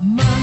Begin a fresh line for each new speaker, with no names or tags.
My